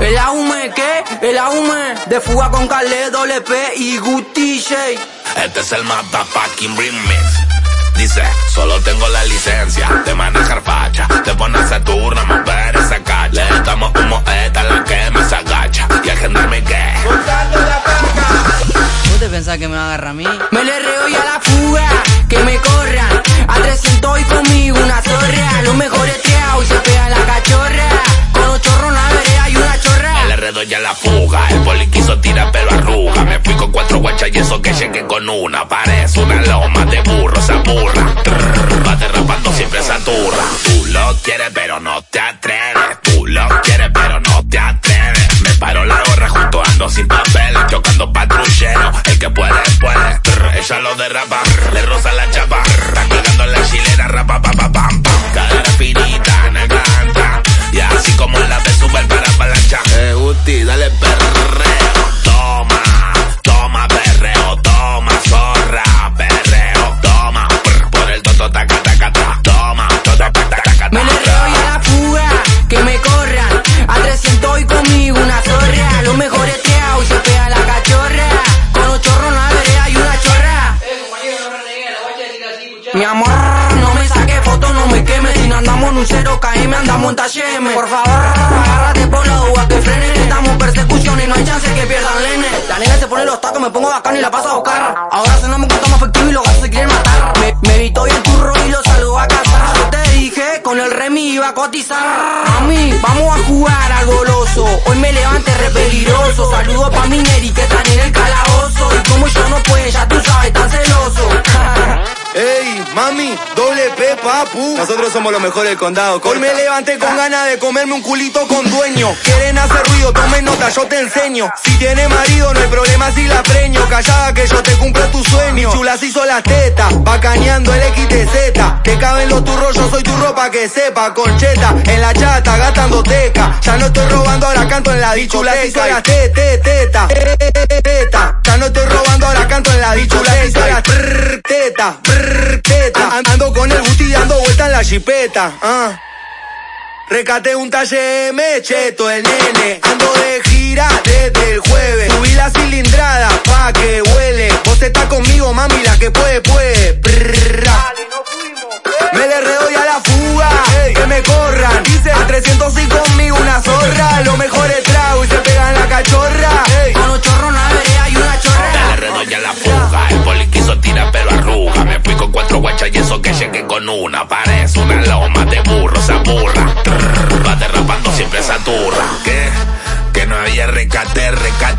El aume, ¿qué? El aume. De fuga con Calé, P y Guti Shake. Este es el motherfucking remix. Dice, solo tengo la licencia de manejar facha. Te pones a turno, mover esa cacha. Le damos como esta la que me se agacha. Y el gendarme que. ¿Tú te pensás que me va a agarrar a mí? Me le reo y a la redo ya la fuga. El poli quiso tirar pero arruga. Me fui con cuatro guachas y eso que llegué con una. Parece una loma de burro, se aburra. Va derrapando siempre esa turra. Tú lo quieres pero no te atreves. Tú lo quieres pero no te atreves. Me paro la gorra junto ando sin papel. Chocando patrullero. El que puede, puede. Ella lo derrapa. Le roza la chapa. 0 KM, andamos. Por favor, agárrate por la uva que frene. Estamos en persecución y no hay chance que pierdan lene. La nena se pone los tacos, me pongo bacán y la paso a buscar. Ahora cenamos con toma efectivo y los gatos se quieren matar. Me, me evitó bien turro y lo saludo a casa. Te dije, con el remi iba a cotizar. Mami, vamos a jugar al goloso. Hoy me levante re peligroso. Saludo pa' mi Neri que están en el calabozo. Y como yo no puedo, mami, doble P, papu. Nosotros somos los mejores del condado. Hoy me levanté con ganas de comerme un culito con dueño. Quieren hacer ruido, tomen nota, yo te enseño. Si tiene marido, no hay problema si la preño. Callada que yo te cumplo tu sueño. Mi chula se hizo las tetas, bacaneando el XTZ. Te caben los turros, yo soy tu ropa que sepa. Concheta, en la chata, gastando teca. Ya no estoy robando, ahora canto en la discoteca. Se hizo las te, te, teta, teta. Ya no estoy robando, ahora canto en la discoteca. Se hizo las teta, Ando con el gusti dando vueltas en la chipeta. ah. Recate un talle me cheto el nene. Ando de gira desde el jueves. Subí la cilindrada pa' que huele. Vos estás conmigo, mami, la que puede, puede. Prrra.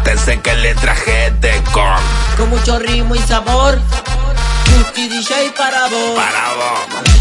Recátense que le traje de con. Con mucho ritmo y sabor. Gusti DJ para vos. Para vos.